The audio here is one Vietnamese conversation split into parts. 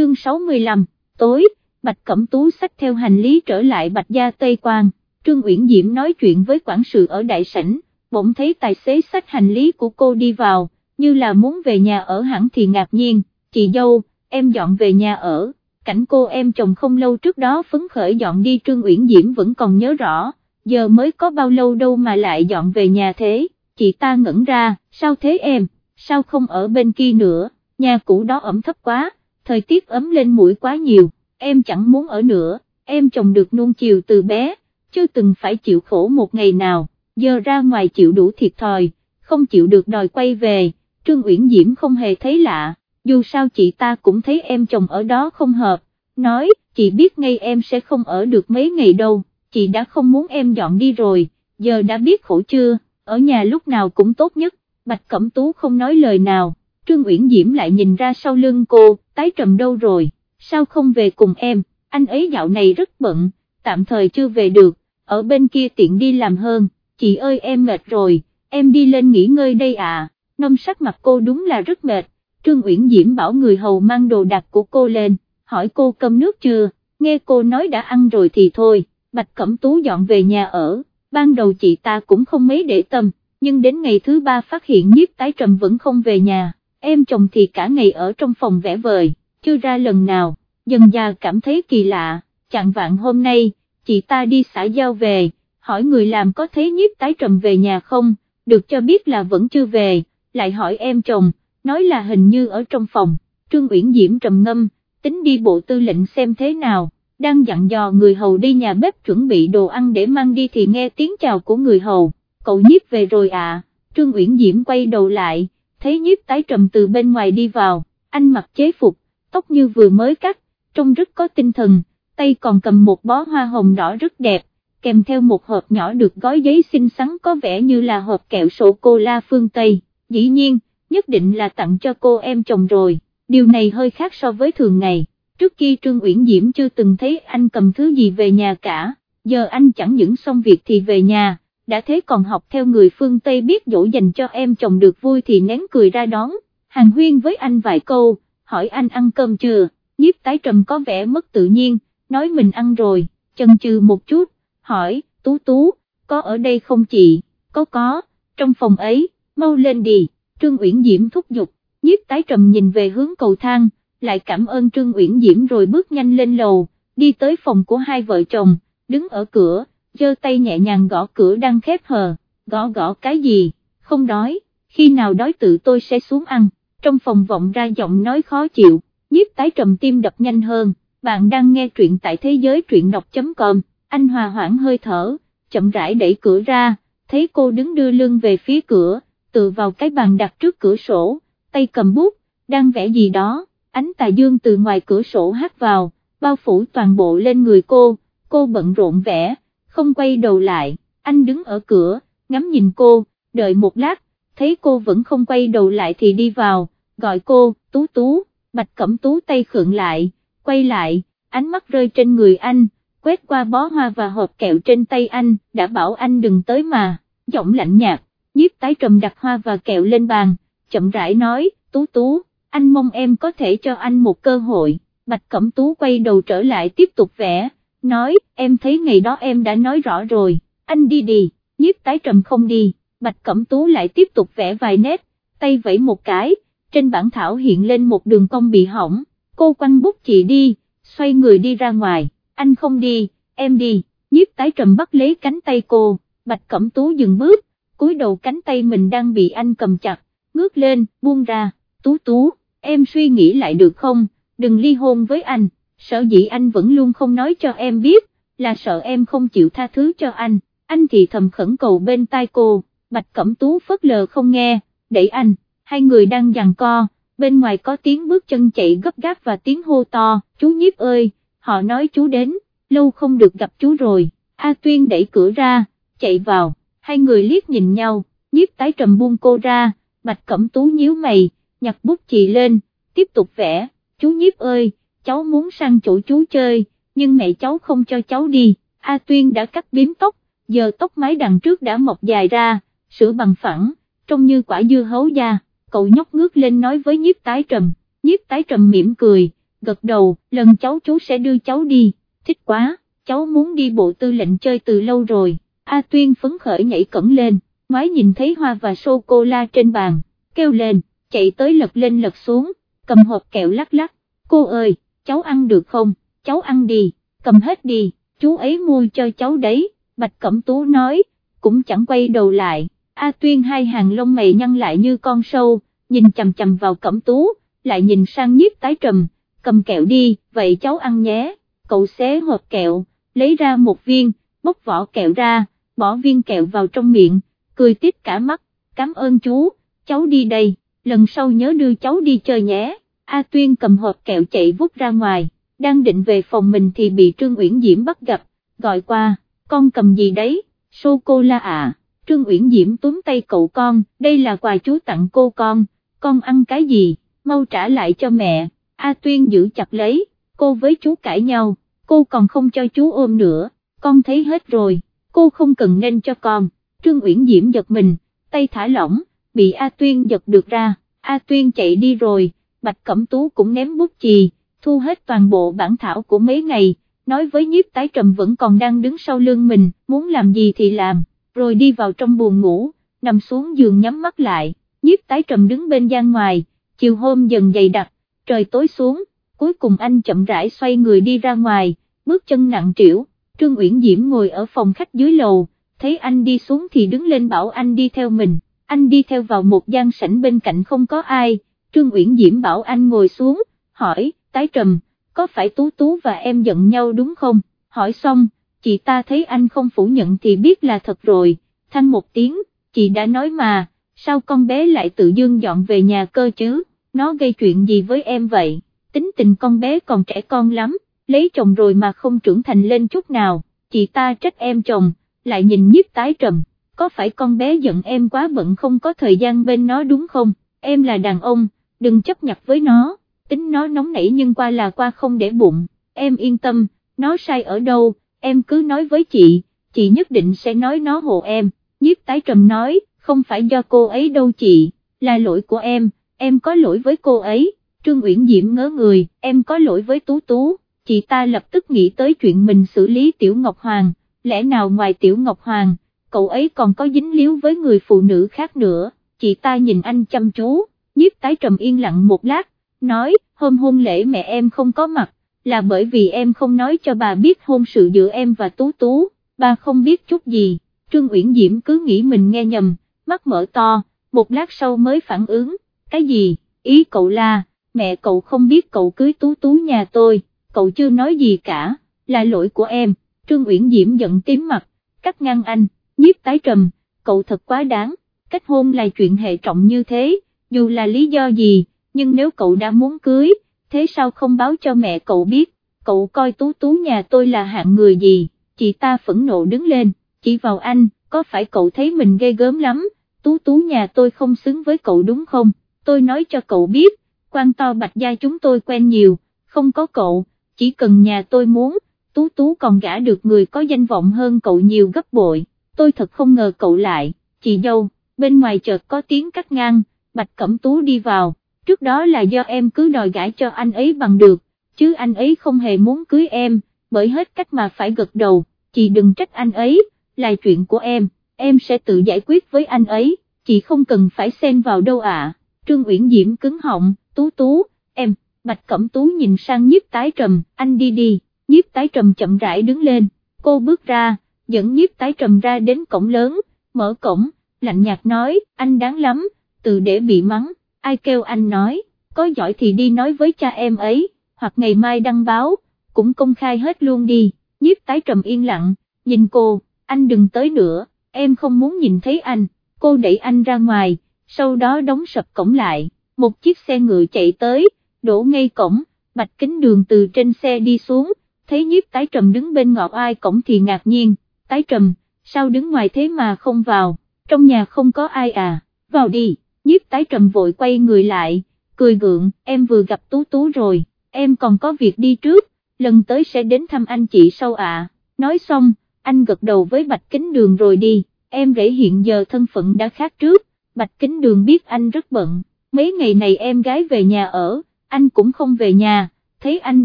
chương 65, tối, Bạch Cẩm Tú xách theo hành lý trở lại Bạch Gia Tây Quang, Trương Uyển Diễm nói chuyện với quản sự ở đại sảnh, bỗng thấy tài xế xách hành lý của cô đi vào, như là muốn về nhà ở hẳn thì ngạc nhiên, chị dâu, em dọn về nhà ở, cảnh cô em chồng không lâu trước đó phấn khởi dọn đi Trương Uyển Diễm vẫn còn nhớ rõ, giờ mới có bao lâu đâu mà lại dọn về nhà thế, chị ta ngẩn ra, sao thế em, sao không ở bên kia nữa, nhà cũ đó ẩm thấp quá, thời tiết ấm lên mũi quá nhiều, em chẳng muốn ở nữa, em chồng được nuông chiều từ bé, chưa từng phải chịu khổ một ngày nào, giờ ra ngoài chịu đủ thiệt thòi, không chịu được đòi quay về, Trương Uyển Diễm không hề thấy lạ, dù sao chị ta cũng thấy em chồng ở đó không hợp, nói, chị biết ngay em sẽ không ở được mấy ngày đâu, chị đã không muốn em dọn đi rồi, giờ đã biết khổ chưa, ở nhà lúc nào cũng tốt nhất, Bạch Cẩm Tú không nói lời nào, Trương Uyển Diễm lại nhìn ra sau lưng cô, tái trầm đâu rồi, sao không về cùng em, anh ấy dạo này rất bận, tạm thời chưa về được, ở bên kia tiện đi làm hơn, chị ơi em mệt rồi, em đi lên nghỉ ngơi đây à, nông sắc mặt cô đúng là rất mệt, Trương Uyển Diễm bảo người hầu mang đồ đạc của cô lên, hỏi cô cơm nước chưa, nghe cô nói đã ăn rồi thì thôi, Bạch Cẩm Tú dọn về nhà ở, ban đầu chị ta cũng không mấy để tâm, nhưng đến ngày thứ ba phát hiện nhiếp tái trầm vẫn không về nhà, em chồng thì cả ngày ở trong phòng vẽ vời, chưa ra lần nào, dần già cảm thấy kỳ lạ, Chẳng vạn hôm nay, chị ta đi xã giao về, hỏi người làm có thấy nhiếp tái trầm về nhà không, được cho biết là vẫn chưa về, lại hỏi em chồng, nói là hình như ở trong phòng, Trương Uyển Diễm trầm ngâm, tính đi bộ tư lệnh xem thế nào, đang dặn dò người hầu đi nhà bếp chuẩn bị đồ ăn để mang đi thì nghe tiếng chào của người hầu, cậu nhiếp về rồi à, Trương Uyển Diễm quay đầu lại, thấy nhiếp tái trầm từ bên ngoài đi vào, anh mặc chế phục, tóc như vừa mới cắt, trông rất có tinh thần, tay còn cầm một bó hoa hồng đỏ rất đẹp, kèm theo một hộp nhỏ được gói giấy xinh xắn có vẻ như là hộp kẹo sô-cô-la phương Tây, dĩ nhiên, nhất định là tặng cho cô em chồng rồi, điều này hơi khác so với thường ngày, trước kia Trương Uyển Diễm chưa từng thấy anh cầm thứ gì về nhà cả, giờ anh chẳng những xong việc thì về nhà, đã thế còn học theo người phương Tây biết dỗ dành cho em chồng được vui thì nén cười ra đón, hàng huyên với anh vài câu, hỏi anh ăn cơm chưa, nhiếp tái trầm có vẻ mất tự nhiên, nói mình ăn rồi, chần chừ một chút, hỏi, tú tú, có ở đây không chị, có có, trong phòng ấy, mau lên đi, Trương Uyển Diễm thúc giục, nhiếp tái trầm nhìn về hướng cầu thang, lại cảm ơn Trương Uyển Diễm rồi bước nhanh lên lầu, đi tới phòng của hai vợ chồng, đứng ở cửa, giơ tay nhẹ nhàng gõ cửa đang khép hờ, gõ gõ cái gì, không đói, khi nào đói tự tôi sẽ xuống ăn, trong phòng vọng ra giọng nói khó chịu, nhiếp tái trầm tim đập nhanh hơn, bạn đang nghe truyện tại thế giới truyện đọc.com, anh hòa hoãn hơi thở, chậm rãi đẩy cửa ra, thấy cô đứng đưa lưng về phía cửa, tự vào cái bàn đặt trước cửa sổ, tay cầm bút, đang vẽ gì đó, ánh tà dương từ ngoài cửa sổ hát vào, bao phủ toàn bộ lên người cô, cô bận rộn vẽ, không quay đầu lại, anh đứng ở cửa, ngắm nhìn cô, đợi một lát, thấy cô vẫn không quay đầu lại thì đi vào, gọi cô, tú tú, bạch cẩm tú tay khượng lại, quay lại, ánh mắt rơi trên người anh, quét qua bó hoa và hộp kẹo trên tay anh, đã bảo anh đừng tới mà, giọng lạnh nhạt, nhiếp tái trầm đặt hoa và kẹo lên bàn, chậm rãi nói, tú tú, anh mong em có thể cho anh một cơ hội, bạch cẩm tú quay đầu trở lại tiếp tục vẽ, nói, em thấy ngày đó em đã nói rõ rồi, anh đi đi, nhiếp tái trầm không đi, bạch cẩm tú lại tiếp tục vẽ vài nét, tay vẫy một cái, trên bản thảo hiện lên một đường cong bị hỏng, cô quăng bút chị đi, xoay người đi ra ngoài, anh không đi, em đi, nhiếp tái trầm bắt lấy cánh tay cô, bạch cẩm tú dừng bước, cúi đầu cánh tay mình đang bị anh cầm chặt, ngước lên, buông ra, tú tú, em suy nghĩ lại được không, đừng ly hôn với anh, sợ dĩ anh vẫn luôn không nói cho em biết, là sợ em không chịu tha thứ cho anh, anh thì thầm khẩn cầu bên tai cô, bạch cẩm tú phớt lờ không nghe, đẩy anh, hai người đang giằng co, bên ngoài có tiếng bước chân chạy gấp gáp và tiếng hô to, chú nhiếp ơi, họ nói chú đến, lâu không được gặp chú rồi, A Tuyên đẩy cửa ra, chạy vào, hai người liếc nhìn nhau, nhiếp tái trầm buông cô ra, bạch cẩm tú nhíu mày, nhặt bút chì lên, tiếp tục vẽ, chú nhiếp ơi, cháu muốn sang chỗ chú chơi, nhưng mẹ cháu không cho cháu đi, A Tuyên đã cắt biếm tóc, giờ tóc mái đằng trước đã mọc dài ra, sửa bằng phẳng, trông như quả dưa hấu da, cậu nhóc ngước lên nói với nhiếp tái trầm, nhiếp tái trầm mỉm cười, gật đầu, lần cháu chú sẽ đưa cháu đi, thích quá, cháu muốn đi bộ tư lệnh chơi từ lâu rồi, A Tuyên phấn khởi nhảy cẩn lên, ngoái nhìn thấy hoa và sô-cô-la trên bàn, kêu lên, chạy tới lật lên lật xuống, cầm hộp kẹo lắc lắc, cô ơi, cháu ăn được không, cháu ăn đi, cầm hết đi, chú ấy mua cho cháu đấy, Bạch Cẩm Tú nói, cũng chẳng quay đầu lại, A Tuyên hai hàng lông mày nhăn lại như con sâu, nhìn chầm chầm vào Cẩm Tú, lại nhìn sang nhiếp tái trầm, cầm kẹo đi, vậy cháu ăn nhé, cậu xé hộp kẹo, lấy ra một viên, bóc vỏ kẹo ra, bỏ viên kẹo vào trong miệng, cười tít cả mắt, cảm ơn chú, cháu đi đây, lần sau nhớ đưa cháu đi chơi nhé, A Tuyên cầm hộp kẹo chạy vút ra ngoài, đang định về phòng mình thì bị Trương Uyển Diễm bắt gặp, gọi qua, con cầm gì đấy, sô-cô-la à, Trương Uyển Diễm túm tay cậu con, đây là quà chú tặng cô con, con ăn cái gì, mau trả lại cho mẹ, A Tuyên giữ chặt lấy, cô với chú cãi nhau, cô còn không cho chú ôm nữa, con thấy hết rồi, cô không cần nên cho con, Trương Uyển Diễm giật mình, tay thả lỏng, bị A Tuyên giật được ra, A Tuyên chạy đi rồi, Bạch Cẩm Tú cũng ném bút chì, thu hết toàn bộ bản thảo của mấy ngày, nói với nhiếp tái trầm vẫn còn đang đứng sau lưng mình, muốn làm gì thì làm, rồi đi vào trong buồn ngủ, nằm xuống giường nhắm mắt lại, nhiếp tái trầm đứng bên gian ngoài, chiều hôm dần dày đặc, trời tối xuống, cuối cùng anh chậm rãi xoay người đi ra ngoài, bước chân nặng trĩu, Trương Uyển Diễm ngồi ở phòng khách dưới lầu, thấy anh đi xuống thì đứng lên bảo anh đi theo mình, anh đi theo vào một gian sảnh bên cạnh không có ai, Trương Uyển Diễm bảo anh ngồi xuống, hỏi, tái trầm, có phải Tú Tú và em giận nhau đúng không, hỏi xong, chị ta thấy anh không phủ nhận thì biết là thật rồi, thanh một tiếng, chị đã nói mà, sao con bé lại tự dương dọn về nhà cơ chứ, nó gây chuyện gì với em vậy, tính tình con bé còn trẻ con lắm, lấy chồng rồi mà không trưởng thành lên chút nào, chị ta trách em chồng, lại nhìn nhiếp tái trầm, có phải con bé giận em quá bận không có thời gian bên nó đúng không, em là đàn ông, đừng chấp nhặt với nó. Tính nó nóng nảy nhưng qua là qua không để bụng, em yên tâm, nó sai ở đâu, em cứ nói với chị, chị nhất định sẽ nói nó hộ em, nhiếp tái trầm nói, không phải do cô ấy đâu chị, là lỗi của em, em có lỗi với cô ấy, Trương Uyển Diễm ngớ người, em có lỗi với Tú Tú, chị ta lập tức nghĩ tới chuyện mình xử lý Tiểu Ngọc Hoàng, lẽ nào ngoài Tiểu Ngọc Hoàng, cậu ấy còn có dính líu với người phụ nữ khác nữa, chị ta nhìn anh chăm chú, nhiếp tái trầm yên lặng một lát, nói, hôm hôn lễ mẹ em không có mặt, là bởi vì em không nói cho bà biết hôn sự giữa em và Tú Tú, bà không biết chút gì, Trương Uyển Diễm cứ nghĩ mình nghe nhầm, mắt mở to, một lát sau mới phản ứng, cái gì, ý cậu là, mẹ cậu không biết cậu cưới Tú Tú nhà tôi, cậu chưa nói gì cả, là lỗi của em, Trương Uyển Diễm giận tím mặt, cắt ngang anh, nhiếp tái trầm, cậu thật quá đáng, kết hôn là chuyện hệ trọng như thế, dù là lý do gì nhưng nếu cậu đã muốn cưới, thế sao không báo cho mẹ cậu biết, cậu coi tú tú nhà tôi là hạng người gì, chị ta phẫn nộ đứng lên, chỉ vào anh, có phải cậu thấy mình ghê gớm lắm, tú tú nhà tôi không xứng với cậu đúng không, tôi nói cho cậu biết, quan to bạch gia chúng tôi quen nhiều, không có cậu, chỉ cần nhà tôi muốn, tú tú còn gả được người có danh vọng hơn cậu nhiều gấp bội, tôi thật không ngờ cậu lại, chị dâu, bên ngoài chợt có tiếng cắt ngang, bạch cẩm tú đi vào. Trước đó là do em cứ đòi gãi cho anh ấy bằng được, chứ anh ấy không hề muốn cưới em, bởi hết cách mà phải gật đầu, chị đừng trách anh ấy, là chuyện của em, em sẽ tự giải quyết với anh ấy, chị không cần phải xen vào đâu ạ. Trương Uyển Diễm cứng họng, tú tú, em, Bạch Cẩm Tú nhìn sang nhiếp tái trầm, anh đi đi, nhiếp tái trầm chậm rãi đứng lên, cô bước ra, dẫn nhiếp tái trầm ra đến cổng lớn, mở cổng, lạnh nhạt nói, anh đáng lắm, từ để bị mắng ai kêu anh nói, có giỏi thì đi nói với cha em ấy, hoặc ngày mai đăng báo, cũng công khai hết luôn đi, nhiếp tái trầm yên lặng, nhìn cô, anh đừng tới nữa, em không muốn nhìn thấy anh, cô đẩy anh ra ngoài, sau đó đóng sập cổng lại, một chiếc xe ngựa chạy tới, đổ ngay cổng, bạch kính đường từ trên xe đi xuống, thấy nhiếp tái trầm đứng bên ngọt ai cổng thì ngạc nhiên, tái trầm, sao đứng ngoài thế mà không vào, trong nhà không có ai à, vào đi nhiếp tái trầm vội quay người lại, cười gượng, em vừa gặp Tú Tú rồi, em còn có việc đi trước, lần tới sẽ đến thăm anh chị sau ạ, nói xong, anh gật đầu với Bạch Kính Đường rồi đi, em rể hiện giờ thân phận đã khác trước, Bạch Kính Đường biết anh rất bận, mấy ngày này em gái về nhà ở, anh cũng không về nhà, thấy anh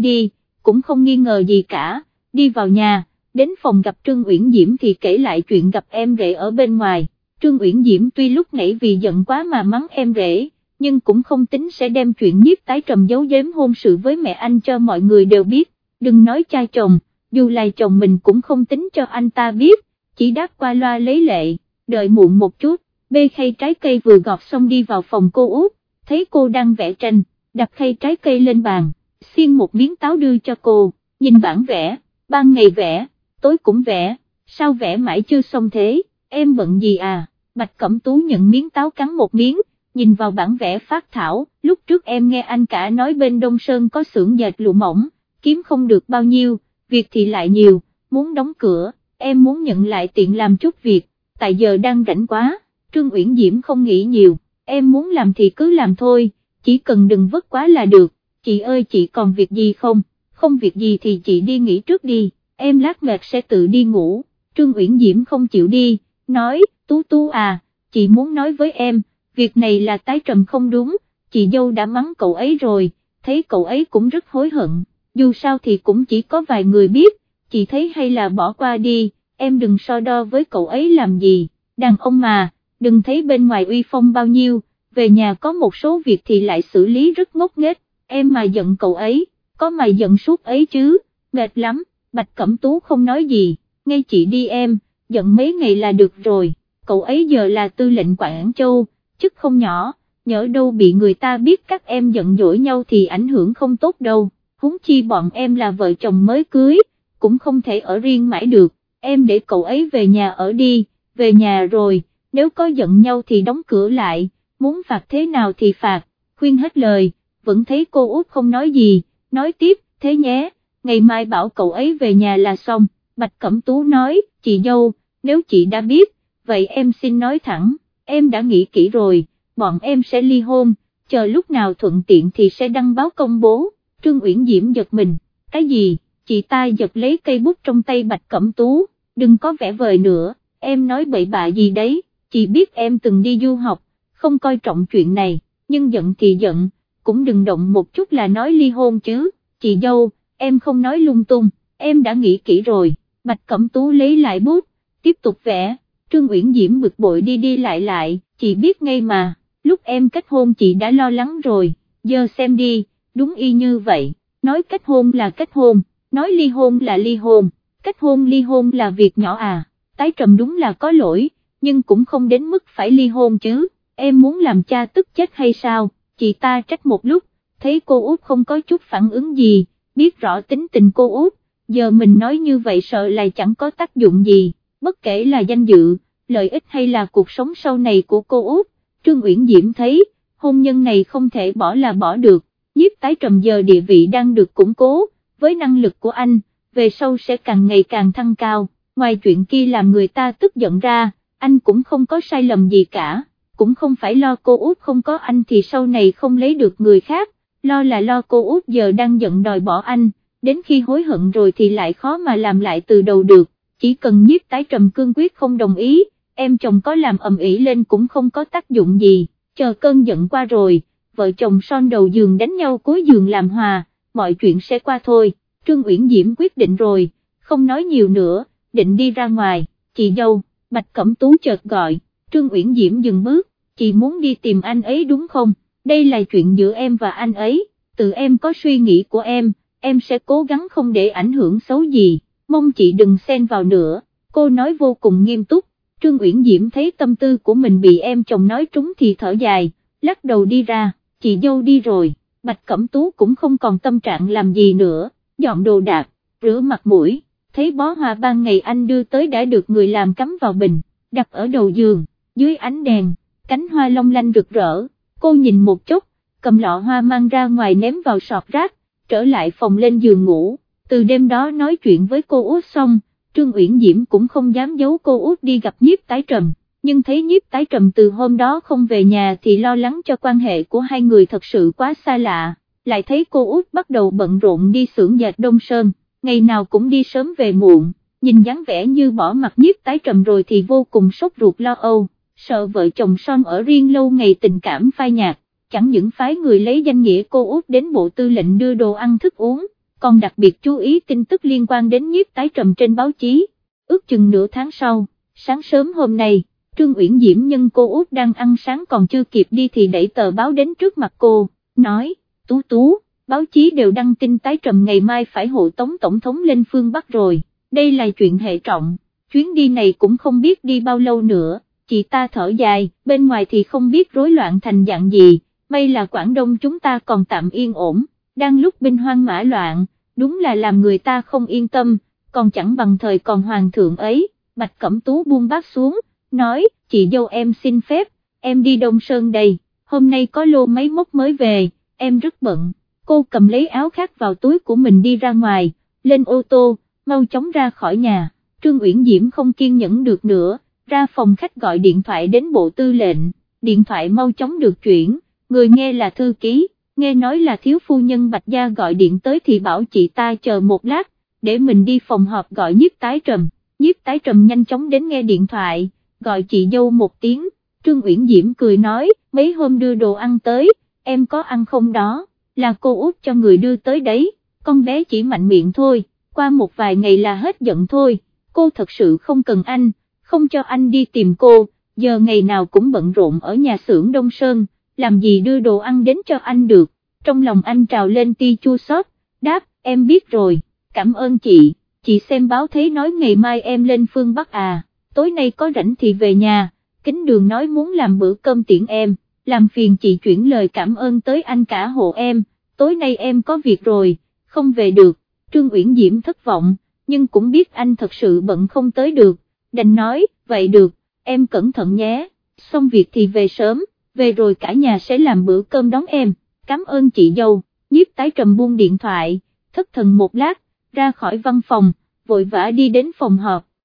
đi, cũng không nghi ngờ gì cả, đi vào nhà, đến phòng gặp Trương Uyển Diễm thì kể lại chuyện gặp em rể ở bên ngoài, Trương Uyển Diễm tuy lúc nãy vì giận quá mà mắng em rể, nhưng cũng không tính sẽ đem chuyện nhiếp tái trầm giấu giếm hôn sự với mẹ anh cho mọi người đều biết, đừng nói cha chồng, dù là chồng mình cũng không tính cho anh ta biết, chỉ đáp qua loa lấy lệ, đợi muộn một chút, bê khay trái cây vừa gọt xong đi vào phòng cô út, thấy cô đang vẽ tranh, đặt khay trái cây lên bàn, xiên một miếng táo đưa cho cô, nhìn bản vẽ, ban ngày vẽ, tối cũng vẽ, sao vẽ mãi chưa xong thế, em bận gì à, Bạch Cẩm Tú nhận miếng táo cắn một miếng, nhìn vào bản vẽ phát thảo, lúc trước em nghe anh cả nói bên Đông Sơn có xưởng dệt lụa mỏng, kiếm không được bao nhiêu, việc thì lại nhiều, muốn đóng cửa, em muốn nhận lại tiện làm chút việc, tại giờ đang rảnh quá, Trương Uyển Diễm không nghĩ nhiều, em muốn làm thì cứ làm thôi, chỉ cần đừng vất quá là được, chị ơi chị còn việc gì không, không việc gì thì chị đi nghỉ trước đi, em lát mệt sẽ tự đi ngủ, Trương Uyển Diễm không chịu đi, nói, Tú Tú à, chị muốn nói với em, việc này là tái trầm không đúng, chị dâu đã mắng cậu ấy rồi, thấy cậu ấy cũng rất hối hận, dù sao thì cũng chỉ có vài người biết, chị thấy hay là bỏ qua đi, em đừng so đo với cậu ấy làm gì, đàn ông mà, đừng thấy bên ngoài uy phong bao nhiêu, về nhà có một số việc thì lại xử lý rất ngốc nghếch, em mà giận cậu ấy, có mày giận suốt ấy chứ, mệt lắm, Bạch Cẩm Tú không nói gì, ngay chị đi em, giận mấy ngày là được rồi, cậu ấy giờ là tư lệnh Quảng Châu, chức không nhỏ, nhỡ đâu bị người ta biết các em giận dỗi nhau thì ảnh hưởng không tốt đâu, huống chi bọn em là vợ chồng mới cưới, cũng không thể ở riêng mãi được, em để cậu ấy về nhà ở đi, về nhà rồi, nếu có giận nhau thì đóng cửa lại, muốn phạt thế nào thì phạt, khuyên hết lời, vẫn thấy cô út không nói gì, nói tiếp, thế nhé, ngày mai bảo cậu ấy về nhà là xong, Bạch Cẩm Tú nói, chị dâu, nếu chị đã biết, vậy em xin nói thẳng, em đã nghĩ kỹ rồi, bọn em sẽ ly hôn, chờ lúc nào thuận tiện thì sẽ đăng báo công bố, Trương Uyển Diễm giật mình, cái gì, chị ta giật lấy cây bút trong tay Bạch Cẩm Tú, đừng có vẽ vời nữa, em nói bậy bạ gì đấy, chị biết em từng đi du học, không coi trọng chuyện này, nhưng giận thì giận, cũng đừng động một chút là nói ly hôn chứ, chị dâu, em không nói lung tung, em đã nghĩ kỹ rồi, Bạch Cẩm Tú lấy lại bút, tiếp tục vẽ, Trương Uyển Diễm bực bội đi đi lại lại, chị biết ngay mà, lúc em kết hôn chị đã lo lắng rồi, giờ xem đi, đúng y như vậy, nói kết hôn là kết hôn, nói ly hôn là ly hôn, kết hôn ly hôn là việc nhỏ à, tái trầm đúng là có lỗi, nhưng cũng không đến mức phải ly hôn chứ, em muốn làm cha tức chết hay sao, chị ta trách một lúc, thấy cô út không có chút phản ứng gì, biết rõ tính tình cô út, giờ mình nói như vậy sợ là chẳng có tác dụng gì, bất kể là danh dự, lợi ích hay là cuộc sống sau này của cô út, Trương Uyển Diễm thấy, hôn nhân này không thể bỏ là bỏ được, nhiếp tái trầm giờ địa vị đang được củng cố, với năng lực của anh, về sau sẽ càng ngày càng thăng cao, ngoài chuyện kia làm người ta tức giận ra, anh cũng không có sai lầm gì cả, cũng không phải lo cô út không có anh thì sau này không lấy được người khác, lo là lo cô út giờ đang giận đòi bỏ anh, đến khi hối hận rồi thì lại khó mà làm lại từ đầu được, chỉ cần nhiếp tái trầm cương quyết không đồng ý, em chồng có làm ầm ĩ lên cũng không có tác dụng gì, chờ cơn giận qua rồi, vợ chồng son đầu giường đánh nhau cuối giường làm hòa, mọi chuyện sẽ qua thôi, Trương Uyển Diễm quyết định rồi, không nói nhiều nữa, định đi ra ngoài, chị dâu, Bạch Cẩm Tú chợt gọi, Trương Uyển Diễm dừng bước, chị muốn đi tìm anh ấy đúng không, đây là chuyện giữa em và anh ấy, tự em có suy nghĩ của em, em sẽ cố gắng không để ảnh hưởng xấu gì, mong chị đừng xen vào nữa, cô nói vô cùng nghiêm túc, Trương Uyển Diễm thấy tâm tư của mình bị em chồng nói trúng thì thở dài, lắc đầu đi ra, chị dâu đi rồi, Bạch Cẩm Tú cũng không còn tâm trạng làm gì nữa, dọn đồ đạc, rửa mặt mũi, thấy bó hoa ban ngày anh đưa tới đã được người làm cắm vào bình, đặt ở đầu giường, dưới ánh đèn, cánh hoa long lanh rực rỡ, cô nhìn một chút, cầm lọ hoa mang ra ngoài ném vào sọt rác, trở lại phòng lên giường ngủ, từ đêm đó nói chuyện với cô út xong, Trương Uyển Diễm cũng không dám giấu cô út đi gặp nhiếp tái trầm, nhưng thấy nhiếp tái trầm từ hôm đó không về nhà thì lo lắng cho quan hệ của hai người thật sự quá xa lạ, lại thấy cô út bắt đầu bận rộn đi xưởng dệt Đông Sơn, ngày nào cũng đi sớm về muộn, nhìn dáng vẻ như bỏ mặt nhiếp tái trầm rồi thì vô cùng sốt ruột lo âu, sợ vợ chồng son ở riêng lâu ngày tình cảm phai nhạt, chẳng những phái người lấy danh nghĩa cô út đến bộ tư lệnh đưa đồ ăn thức uống, còn đặc biệt chú ý tin tức liên quan đến nhiếp tái trầm trên báo chí, ước chừng nửa tháng sau, sáng sớm hôm nay, Trương Uyển Diễm nhân cô út đang ăn sáng còn chưa kịp đi thì đẩy tờ báo đến trước mặt cô, nói, tú tú, báo chí đều đăng tin tái trầm ngày mai phải hộ tống tổng thống lên phương Bắc rồi, đây là chuyện hệ trọng, chuyến đi này cũng không biết đi bao lâu nữa, chị ta thở dài, bên ngoài thì không biết rối loạn thành dạng gì, may là Quảng Đông chúng ta còn tạm yên ổn, đang lúc binh hoang mã loạn, đúng là làm người ta không yên tâm, còn chẳng bằng thời còn hoàng thượng ấy, Bạch Cẩm Tú buông bát xuống, nói, chị dâu em xin phép, em đi Đông Sơn đây, hôm nay có lô máy móc mới về, em rất bận, cô cầm lấy áo khác vào túi của mình đi ra ngoài, lên ô tô, mau chóng ra khỏi nhà, Trương Uyển Diễm không kiên nhẫn được nữa, ra phòng khách gọi điện thoại đến bộ tư lệnh, điện thoại mau chóng được chuyển, người nghe là thư ký, nghe nói là thiếu phu nhân Bạch Gia gọi điện tới thì bảo chị ta chờ một lát, để mình đi phòng họp gọi nhiếp tái trầm, nhiếp tái trầm nhanh chóng đến nghe điện thoại, gọi chị dâu một tiếng, Trương Uyển Diễm cười nói, mấy hôm đưa đồ ăn tới, em có ăn không đó, là cô út cho người đưa tới đấy, con bé chỉ mạnh miệng thôi, qua một vài ngày là hết giận thôi, cô thật sự không cần anh, không cho anh đi tìm cô, giờ ngày nào cũng bận rộn ở nhà xưởng Đông Sơn, làm gì đưa đồ ăn đến cho anh được, trong lòng anh trào lên ti chua xót, đáp, em biết rồi, cảm ơn chị, chị xem báo thấy nói ngày mai em lên phương Bắc à, tối nay có rảnh thì về nhà, kính đường nói muốn làm bữa cơm tiễn em, làm phiền chị chuyển lời cảm ơn tới anh cả hộ em, tối nay em có việc rồi, không về được, Trương Uyển Diễm thất vọng, nhưng cũng biết anh thật sự bận không tới được, đành nói, vậy được, em cẩn thận nhé, xong việc thì về sớm, về rồi cả nhà sẽ làm bữa cơm đón em, cảm ơn chị dâu, nhiếp tái trầm buông điện thoại, thất thần một lát, ra khỏi văn phòng, vội vã đi đến phòng họp,